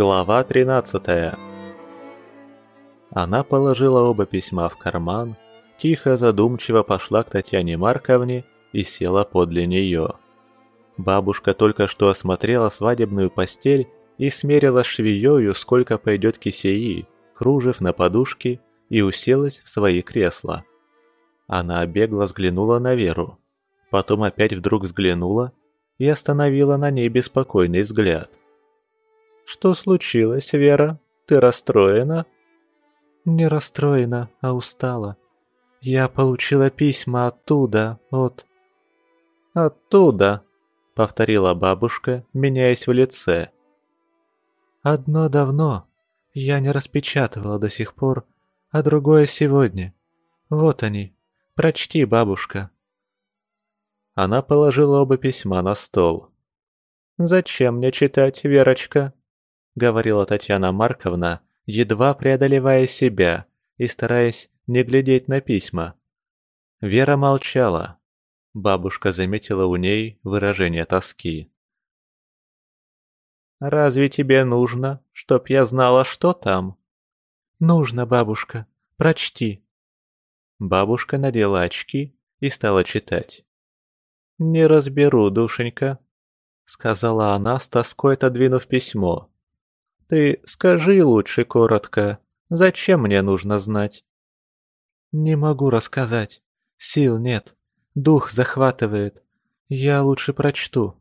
Глава 13 Она положила оба письма в карман, тихо задумчиво пошла к Татьяне Марковне и села подле нее. Бабушка только что осмотрела свадебную постель и смерила швеёю, сколько пойдет кисеи, кружев на подушке и уселась в свои кресла. Она бегло взглянула на Веру, потом опять вдруг взглянула и остановила на ней беспокойный взгляд. «Что случилось, Вера? Ты расстроена?» «Не расстроена, а устала. Я получила письма оттуда, от...» «Оттуда», — повторила бабушка, меняясь в лице. «Одно давно. Я не распечатывала до сих пор, а другое сегодня. Вот они. Прочти, бабушка». Она положила оба письма на стол. «Зачем мне читать, Верочка?» — говорила Татьяна Марковна, едва преодолевая себя и стараясь не глядеть на письма. Вера молчала. Бабушка заметила у ней выражение тоски. «Разве тебе нужно, чтоб я знала, что там?» «Нужно, бабушка. Прочти». Бабушка надела очки и стала читать. «Не разберу, душенька», — сказала она, с тоской отодвинув письмо. «Ты скажи лучше коротко, зачем мне нужно знать?» «Не могу рассказать. Сил нет. Дух захватывает. Я лучше прочту».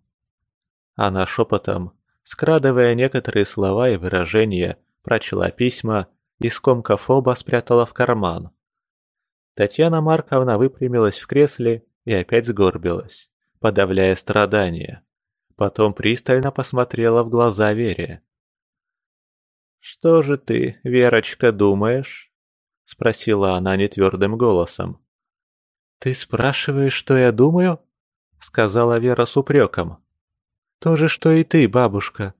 Она шепотом, скрадывая некоторые слова и выражения, прочла письма и скомкав оба спрятала в карман. Татьяна Марковна выпрямилась в кресле и опять сгорбилась, подавляя страдания. Потом пристально посмотрела в глаза Вере. «Что же ты, Верочка, думаешь?» — спросила она нетвердым голосом. «Ты спрашиваешь, что я думаю?» — сказала Вера с упреком. «То же, что и ты, бабушка».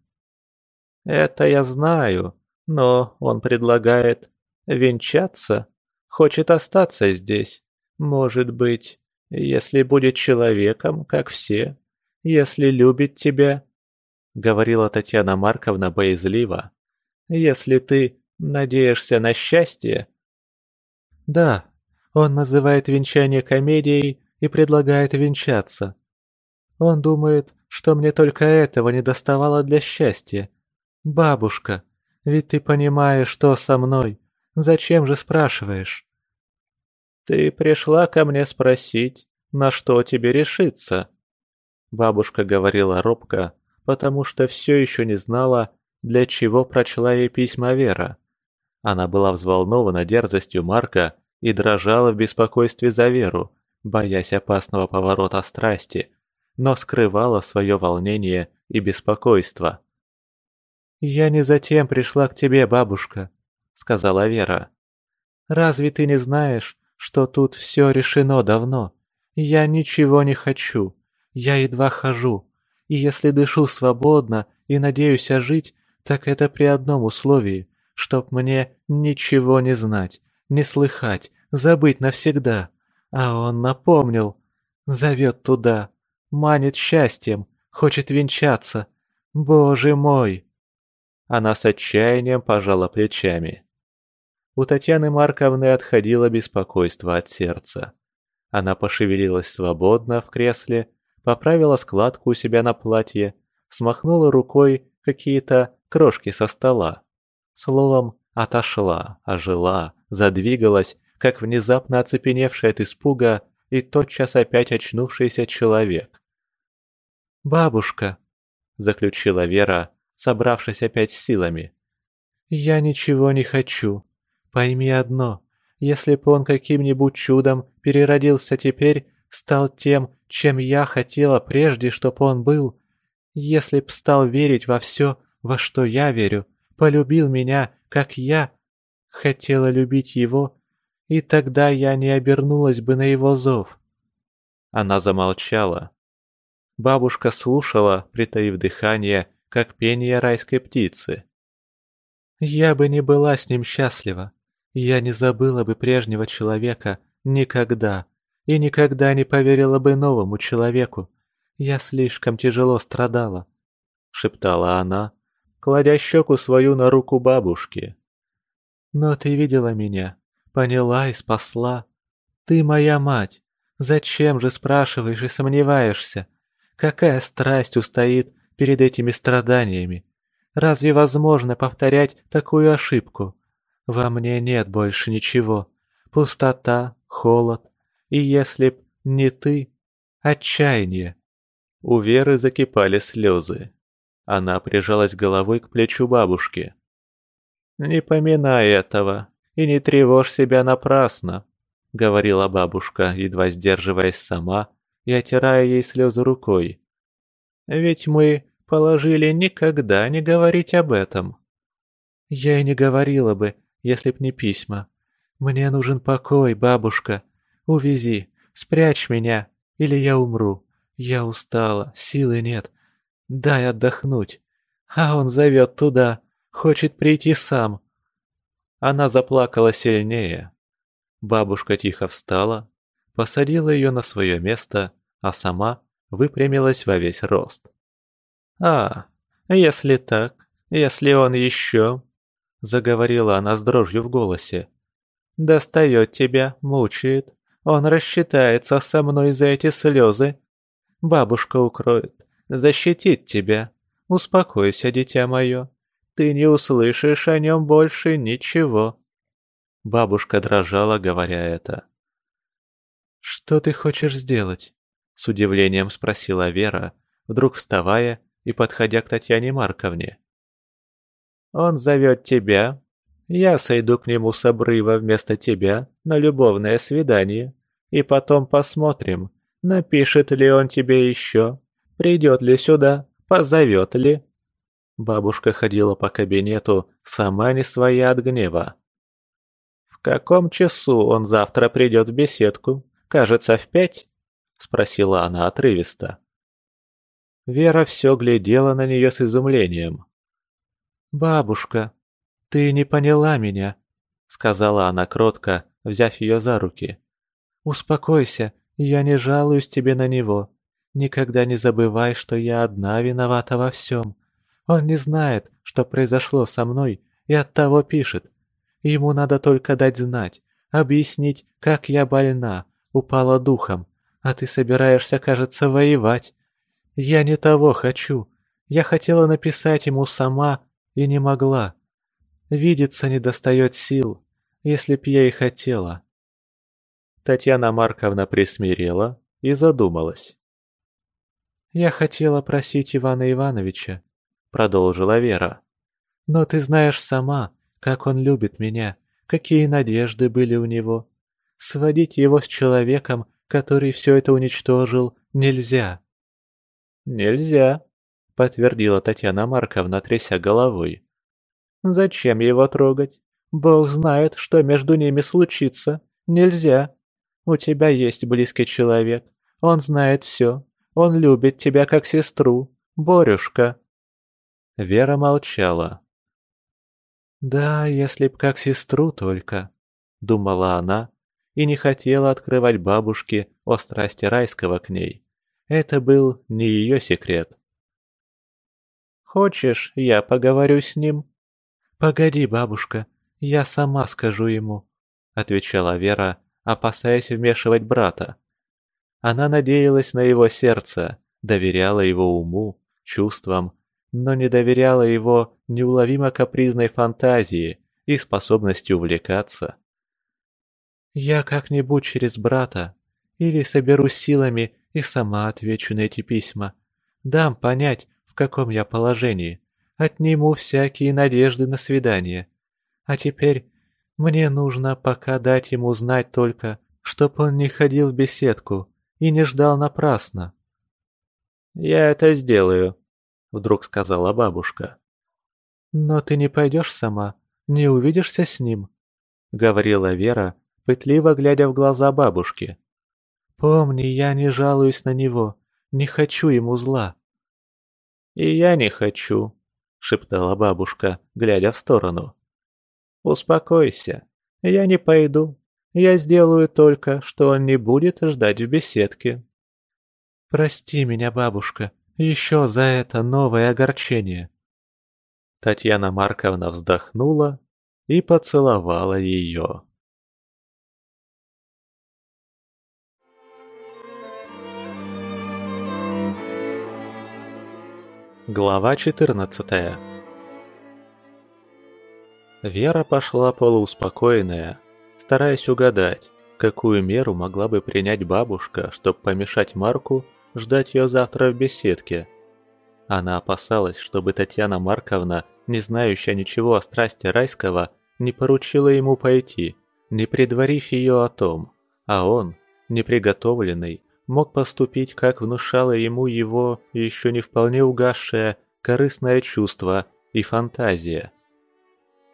«Это я знаю, но он предлагает венчаться, хочет остаться здесь. Может быть, если будет человеком, как все, если любит тебя, — говорила Татьяна Марковна боязливо, — если ты надеешься на счастье. Да, он называет венчание комедией и предлагает венчаться. Он думает, что мне только этого не доставало для счастья. Бабушка, ведь ты понимаешь, что со мной. Зачем же спрашиваешь? «Ты пришла ко мне спросить, на что тебе решиться?» Бабушка говорила робко, потому что все еще не знала, для чего прочла ей письма Вера. Она была взволнована дерзостью Марка и дрожала в беспокойстве за Веру, боясь опасного поворота страсти, но скрывала свое волнение и беспокойство. «Я не затем пришла к тебе, бабушка», — сказала Вера. «Разве ты не знаешь, что тут все решено давно. Я ничего не хочу. Я едва хожу. И если дышу свободно и надеюсь ожить, так это при одном условии, чтоб мне ничего не знать, не слыхать, забыть навсегда. А он напомнил. Зовет туда. Манит счастьем, хочет венчаться. Боже мой!» Она с отчаянием пожала плечами. У Татьяны Марковны отходило беспокойство от сердца. Она пошевелилась свободно в кресле, поправила складку у себя на платье, смахнула рукой какие-то крошки со стола. Словом, отошла, ожила, задвигалась, как внезапно оцепеневший от испуга и тотчас опять очнувшийся человек. «Бабушка», — заключила Вера, собравшись опять с силами, — «я ничего не хочу. Пойми одно, если бы он каким-нибудь чудом переродился теперь, стал тем, чем я хотела прежде, чтоб он был, если б стал верить во все, во что я верю, полюбил меня, как я хотела любить его, и тогда я не обернулась бы на его зов. Она замолчала. Бабушка слушала, притаив дыхание, как пение райской птицы. «Я бы не была с ним счастлива, я не забыла бы прежнего человека никогда и никогда не поверила бы новому человеку. Я слишком тяжело страдала», — шептала она, кладя щеку свою на руку бабушки. «Но ты видела меня, поняла и спасла. Ты моя мать. Зачем же спрашиваешь и сомневаешься? Какая страсть устоит перед этими страданиями? Разве возможно повторять такую ошибку? Во мне нет больше ничего. Пустота, холод. И если б не ты, отчаяние. У Веры закипали слезы. Она прижалась головой к плечу бабушки. «Не поминай этого и не тревожь себя напрасно», — говорила бабушка, едва сдерживаясь сама и отирая ей слезы рукой. «Ведь мы положили никогда не говорить об этом». «Я и не говорила бы, если б не письма. Мне нужен покой, бабушка. Увези, спрячь меня, или я умру. Я устала, силы нет. Дай отдохнуть. А он зовет туда, хочет прийти сам». Она заплакала сильнее. Бабушка тихо встала, посадила ее на свое место, а сама выпрямилась во весь рост. «А, если так, если он еще...» — заговорила она с дрожью в голосе. «Достает тебя, мучает. Он рассчитается со мной за эти слезы. Бабушка укроет, защитит тебя. Успокойся, дитя мое. Ты не услышишь о нем больше ничего». Бабушка дрожала, говоря это. «Что ты хочешь сделать?» — с удивлением спросила Вера, вдруг вставая и подходя к Татьяне Марковне. «Он зовет тебя. Я сойду к нему с обрыва вместо тебя на любовное свидание, и потом посмотрим, напишет ли он тебе еще, придет ли сюда, позовет ли». Бабушка ходила по кабинету, сама не своя от гнева. «В каком часу он завтра придет в беседку? Кажется, в пять?» — спросила она отрывисто. Вера все глядела на нее с изумлением. «Бабушка, ты не поняла меня», — сказала она кротко, взяв ее за руки. «Успокойся, я не жалуюсь тебе на него. Никогда не забывай, что я одна виновата во всем. Он не знает, что произошло со мной, и оттого пишет. Ему надо только дать знать, объяснить, как я больна, упала духом, а ты собираешься, кажется, воевать. Я не того хочу. Я хотела написать ему сама и не могла. Видеться не достает сил, если б я и хотела. Татьяна Марковна присмирела и задумалась. «Я хотела просить Ивана Ивановича», — продолжила Вера. «Но ты знаешь сама, как он любит меня, какие надежды были у него. Сводить его с человеком, который все это уничтожил, нельзя. «Нельзя», — подтвердила Татьяна Марковна, тряся головой. «Зачем его трогать? Бог знает, что между ними случится. Нельзя. У тебя есть близкий человек. Он знает все. Он любит тебя как сестру. Борюшка». Вера молчала. «Да, если б как сестру только», — думала она и не хотела открывать бабушке о страсти райского к ней. Это был не ее секрет. «Хочешь, я поговорю с ним?» «Погоди, бабушка, я сама скажу ему», — отвечала Вера, опасаясь вмешивать брата. Она надеялась на его сердце, доверяла его уму, чувствам, но не доверяла его неуловимо капризной фантазии и способности увлекаться. «Я как-нибудь через брата или соберу силами и сама отвечу на эти письма. Дам понять, в каком я положении. Отниму всякие надежды на свидание. А теперь мне нужно пока дать ему знать только, чтоб он не ходил в беседку и не ждал напрасно. «Я это сделаю», — вдруг сказала бабушка. «Но ты не пойдешь сама, не увидишься с ним», — говорила Вера, пытливо глядя в глаза бабушки. Помни, я не жалуюсь на него, не хочу ему зла. И я не хочу, шептала бабушка, глядя в сторону. Успокойся, я не пойду. Я сделаю только, что он не будет ждать в беседке. Прости меня, бабушка, еще за это новое огорчение. Татьяна Марковна вздохнула и поцеловала ее. Глава 14 Вера пошла полууспокоенная, стараясь угадать, какую меру могла бы принять бабушка, чтобы помешать Марку ждать ее завтра в беседке. Она опасалась, чтобы Татьяна Марковна, не знающая ничего о страсти Райского, не поручила ему пойти, не предварив ее о том, а он, неприготовленный, мог поступить, как внушало ему его еще не вполне угасшее корыстное чувство и фантазия.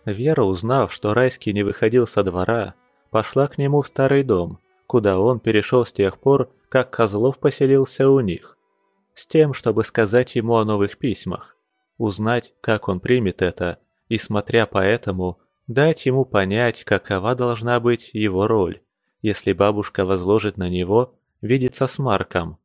Вера, узнав, что Райский не выходил со двора, пошла к нему в старый дом, куда он перешел с тех пор, как Козлов поселился у них. С тем, чтобы сказать ему о новых письмах, узнать, как он примет это, и, смотря по этому, дать ему понять, какова должна быть его роль, если бабушка возложит на него видеться с Марком.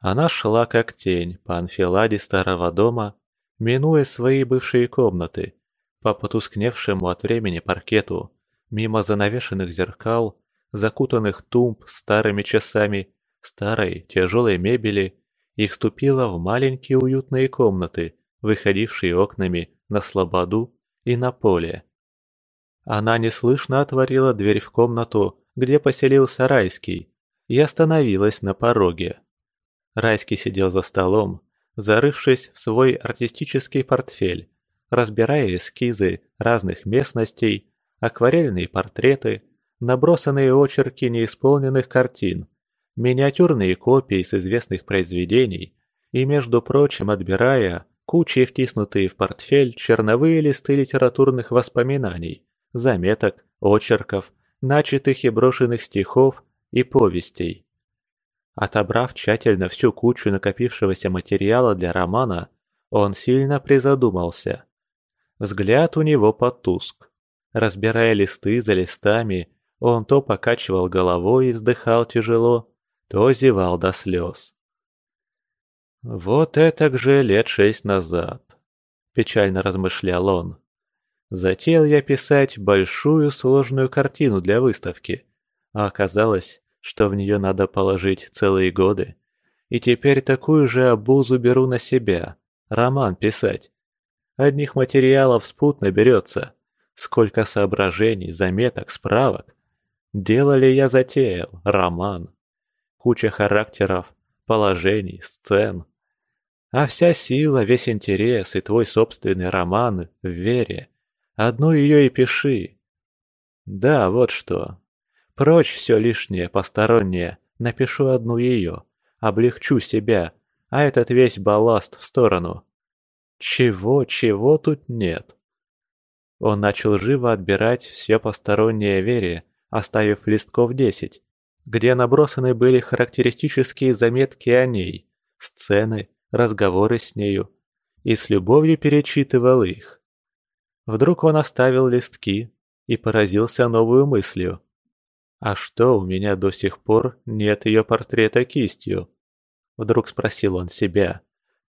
Она шла как тень по анфиладе старого дома, минуя свои бывшие комнаты, по потускневшему от времени паркету, мимо занавешенных зеркал, закутанных тумб старыми часами, старой тяжелой мебели, и вступила в маленькие уютные комнаты, выходившие окнами на слободу и на поле. Она неслышно отворила дверь в комнату, где поселился Райский, и остановилась на пороге. Райский сидел за столом, зарывшись в свой артистический портфель, разбирая эскизы разных местностей, акварельные портреты, набросанные очерки неисполненных картин, миниатюрные копии с известных произведений и, между прочим, отбирая кучей втиснутые в портфель черновые листы литературных воспоминаний, заметок, очерков, начатых и брошенных стихов и повестей. Отобрав тщательно всю кучу накопившегося материала для романа, он сильно призадумался. Взгляд у него потуск. Разбирая листы за листами, он то покачивал головой и вздыхал тяжело, то зевал до слез. «Вот это же лет шесть назад», – печально размышлял он. «Затеял я писать большую сложную картину для выставки, а оказалось, что в нее надо положить целые годы. И теперь такую же обузу беру на себя. Роман писать. Одних материалов спут наберется. Сколько соображений, заметок, справок. Дело ли я затеял? Роман. Куча характеров, положений, сцен. А вся сила, весь интерес и твой собственный роман в вере. Одну ее и пиши. Да, вот что. Прочь все лишнее, постороннее, напишу одну ее, облегчу себя, а этот весь балласт в сторону. Чего, чего тут нет? Он начал живо отбирать все постороннее Вере, оставив листков десять, где набросаны были характеристические заметки о ней, сцены, разговоры с нею, и с любовью перечитывал их. Вдруг он оставил листки и поразился новую мыслью. «А что, у меня до сих пор нет ее портрета кистью?» Вдруг спросил он себя,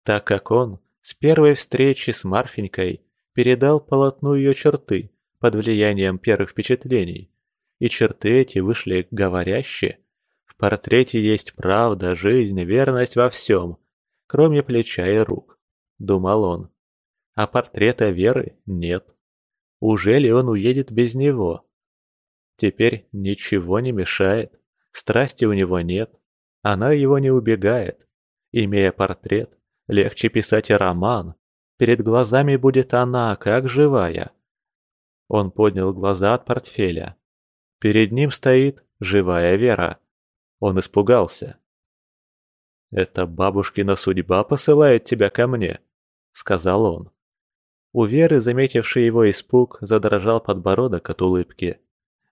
так как он с первой встречи с Марфенькой передал полотну ее черты под влиянием первых впечатлений. И черты эти вышли говорящие. В портрете есть правда, жизнь, верность во всем, кроме плеча и рук, думал он. А портрета Веры нет. Уже ли он уедет без него? Теперь ничего не мешает, страсти у него нет, она его не убегает. Имея портрет, легче писать и роман. Перед глазами будет она, как живая. Он поднял глаза от портфеля. Перед ним стоит живая Вера. Он испугался. «Это бабушкина судьба посылает тебя ко мне», — сказал он. У Веры, заметивший его испуг, задрожал подбородок от улыбки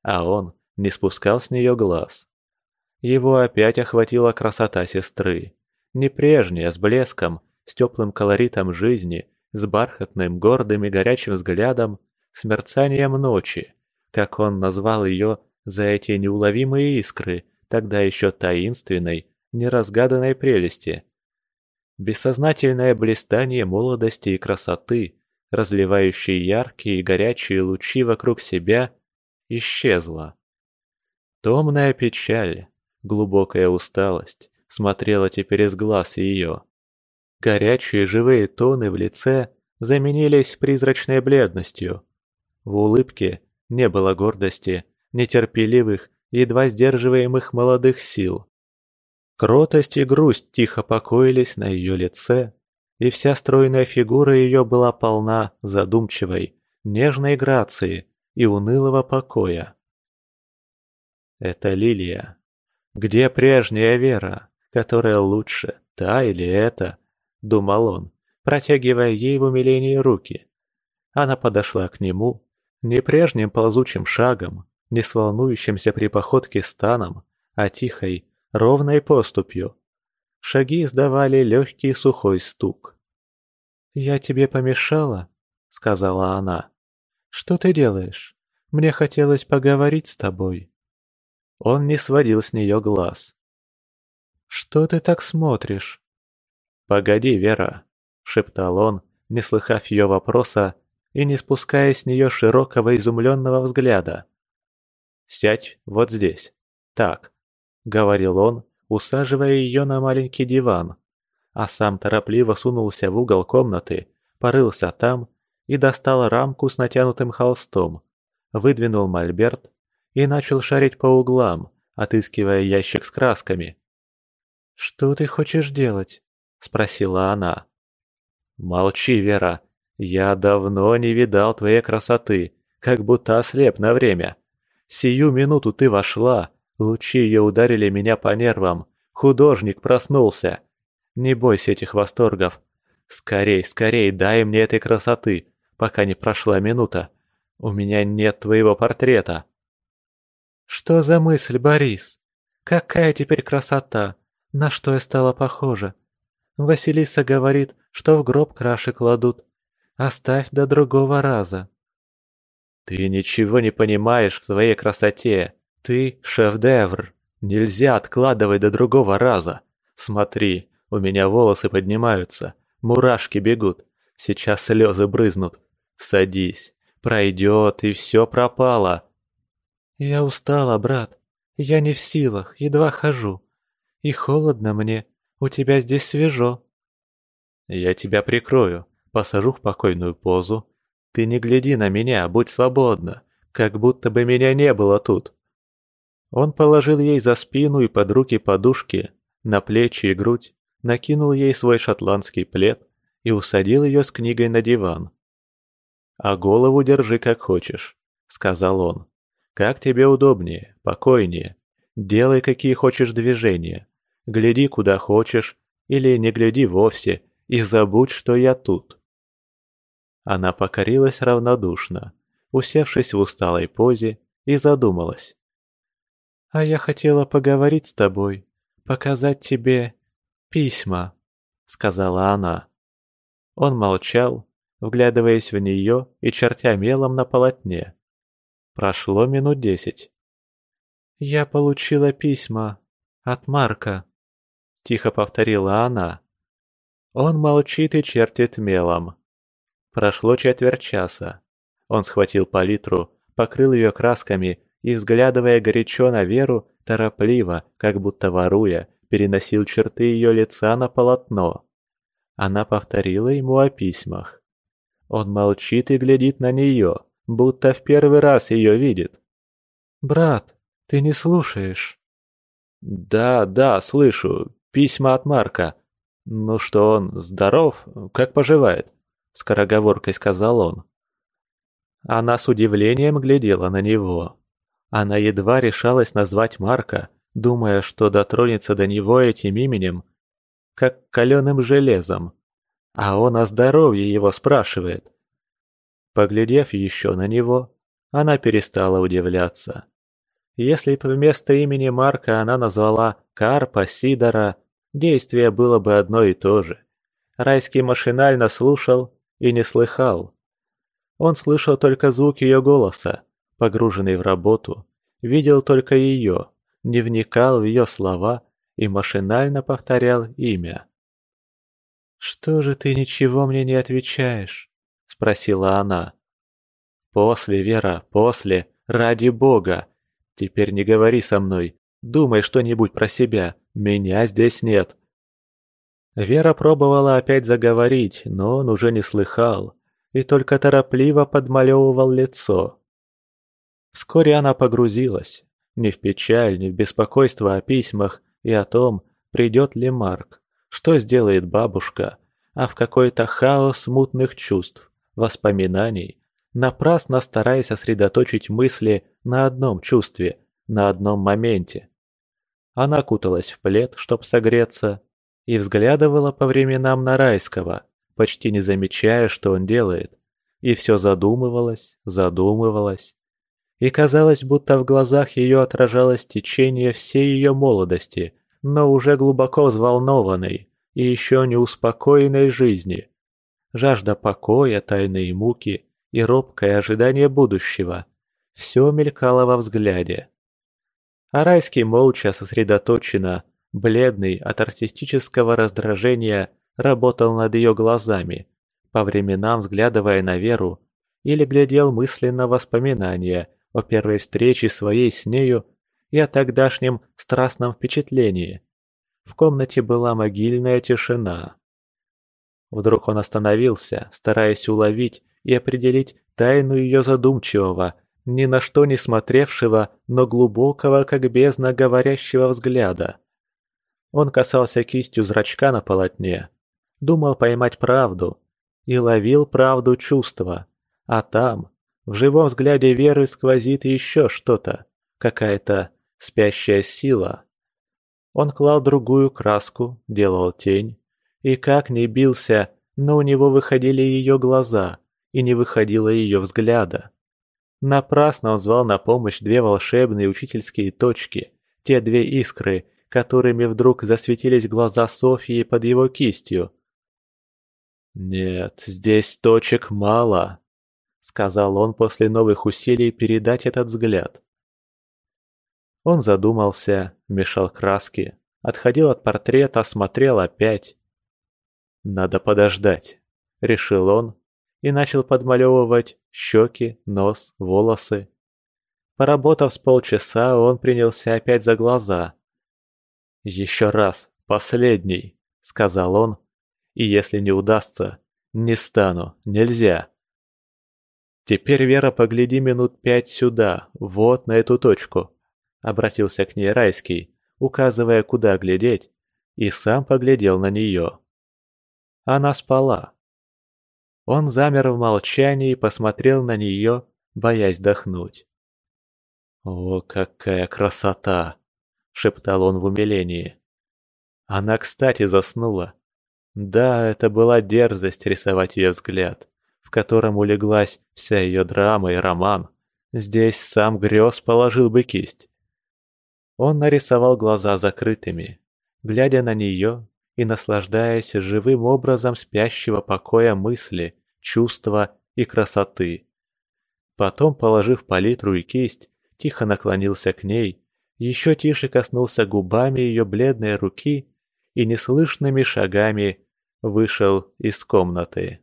а он не спускал с нее глаз. Его опять охватила красота сестры. Не прежняя, с блеском, с теплым колоритом жизни, с бархатным, гордым и горячим взглядом, с мерцанием ночи, как он назвал ее за эти неуловимые искры, тогда еще таинственной, неразгаданной прелести. Бессознательное блистание молодости и красоты, разливающие яркие и горячие лучи вокруг себя, исчезло. Томная печаль, глубокая усталость смотрела теперь из глаз ее. Горячие живые тоны в лице заменились призрачной бледностью. В улыбке не было гордости, нетерпеливых, едва сдерживаемых молодых сил. Кротость и грусть тихо покоились на ее лице, и вся стройная фигура ее была полна задумчивой, нежной грации и унылого покоя. Это Лилия. Где прежняя Вера, которая лучше, та или эта? Думал он, протягивая ей в умилении руки. Она подошла к нему, не прежним ползучим шагом, не с волнующимся при походке станом, а тихой, ровной поступью. Шаги издавали легкий сухой стук. «Я тебе помешала?» — сказала она. «Что ты делаешь? Мне хотелось поговорить с тобой». Он не сводил с нее глаз. «Что ты так смотришь?» «Погоди, Вера», — шептал он, не слыхав ее вопроса и не спуская с нее широкого изумленного взгляда. «Сядь вот здесь. Так», — говорил он, усаживая ее на маленький диван, а сам торопливо сунулся в угол комнаты, порылся там и достал рамку с натянутым холстом, выдвинул мольберт и начал шарить по углам, отыскивая ящик с красками. «Что ты хочешь делать?» — спросила она. «Молчи, Вера, я давно не видал твоей красоты, как будто ослеп на время. Сию минуту ты вошла, Лучи ее ударили меня по нервам. Художник проснулся. Не бойся этих восторгов. Скорей, скорей, дай мне этой красоты, пока не прошла минута. У меня нет твоего портрета. Что за мысль, Борис? Какая теперь красота? На что я стала похожа? Василиса говорит, что в гроб краши кладут. Оставь до другого раза. Ты ничего не понимаешь в своей красоте. Ты — шеф-девр. Нельзя откладывать до другого раза. Смотри, у меня волосы поднимаются, мурашки бегут. Сейчас слезы брызнут. Садись, пройдет, и все пропало. Я устала, брат. Я не в силах, едва хожу. И холодно мне, у тебя здесь свежо. Я тебя прикрою, посажу в покойную позу. Ты не гляди на меня, будь свободна, как будто бы меня не было тут. Он положил ей за спину и под руки подушки, на плечи и грудь, накинул ей свой шотландский плед и усадил ее с книгой на диван. «А голову держи как хочешь», — сказал он. «Как тебе удобнее, покойнее. Делай какие хочешь движения. Гляди куда хочешь или не гляди вовсе и забудь, что я тут». Она покорилась равнодушно, усевшись в усталой позе, и задумалась. А я хотела поговорить с тобой, показать тебе письма», — сказала она. Он молчал, вглядываясь в нее и чертя мелом на полотне. Прошло минут десять. «Я получила письма от Марка», — тихо повторила она. Он молчит и чертит мелом. Прошло четверть часа. Он схватил палитру, покрыл ее красками и, взглядывая горячо на Веру, торопливо, как будто воруя, переносил черты ее лица на полотно. Она повторила ему о письмах. Он молчит и глядит на нее, будто в первый раз ее видит. «Брат, ты не слушаешь?» «Да, да, слышу. Письма от Марка. Ну что, он здоров? Как поживает?» Скороговоркой сказал он. Она с удивлением глядела на него. Она едва решалась назвать Марка, думая, что дотронется до него этим именем, как каленым железом. А он о здоровье его спрашивает. Поглядев еще на него, она перестала удивляться. Если бы вместо имени Марка она назвала Карпа Сидора, действие было бы одно и то же. Райский машинально слушал и не слыхал. Он слышал только звук ее голоса, погруженный в работу, видел только ее, не вникал в ее слова и машинально повторял имя. «Что же ты ничего мне не отвечаешь?» – спросила она. «После, Вера, после, ради Бога. Теперь не говори со мной, думай что-нибудь про себя, меня здесь нет». Вера пробовала опять заговорить, но он уже не слыхал и только торопливо подмалевывал лицо. Вскоре она погрузилась, не в печаль, не в беспокойство о письмах и о том, придет ли Марк, что сделает бабушка, а в какой-то хаос мутных чувств, воспоминаний, напрасно стараясь сосредоточить мысли на одном чувстве, на одном моменте. Она куталась в плед, чтоб согреться, и взглядывала по временам на Райского, почти не замечая, что он делает, и все задумывалась, задумывалась. И казалось, будто в глазах ее отражалось течение всей ее молодости, но уже глубоко взволнованной и еще не успокоенной жизни. Жажда покоя, тайные муки и робкое ожидание будущего. Все мелькало во взгляде. А райский молча сосредоточенно бледный от артистического раздражения, работал над ее глазами, по временам взглядывая на Веру, или глядел мысленно воспоминания о первой встрече своей с нею и о тогдашнем страстном впечатлении. В комнате была могильная тишина. Вдруг он остановился, стараясь уловить и определить тайну ее задумчивого, ни на что не смотревшего, но глубокого, как бездна говорящего взгляда. Он касался кистью зрачка на полотне, думал поймать правду и ловил правду чувства. А там, в живом взгляде Веры сквозит еще что-то, какая-то спящая сила. Он клал другую краску, делал тень, и как ни бился, но у него выходили ее глаза, и не выходило ее взгляда. Напрасно он звал на помощь две волшебные учительские точки, те две искры, которыми вдруг засветились глаза Софьи под его кистью. «Нет, здесь точек мало», — сказал он после новых усилий передать этот взгляд. Он задумался, мешал краски, отходил от портрета, смотрел опять. «Надо подождать», — решил он и начал подмалевывать щеки, нос, волосы. Поработав с полчаса, он принялся опять за глаза, «Еще раз, последний», — сказал он, — «и если не удастся, не стану, нельзя». «Теперь, Вера, погляди минут пять сюда, вот на эту точку», — обратился к ней Райский, указывая, куда глядеть, и сам поглядел на нее. Она спала. Он замер в молчании и посмотрел на нее, боясь дохнуть. «О, какая красота!» — шептал он в умилении. Она, кстати, заснула. Да, это была дерзость рисовать ее взгляд, в котором улеглась вся ее драма и роман. Здесь сам грез положил бы кисть. Он нарисовал глаза закрытыми, глядя на нее и наслаждаясь живым образом спящего покоя мысли, чувства и красоты. Потом, положив палитру и кисть, тихо наклонился к ней еще тише коснулся губами ее бледной руки и неслышными шагами вышел из комнаты.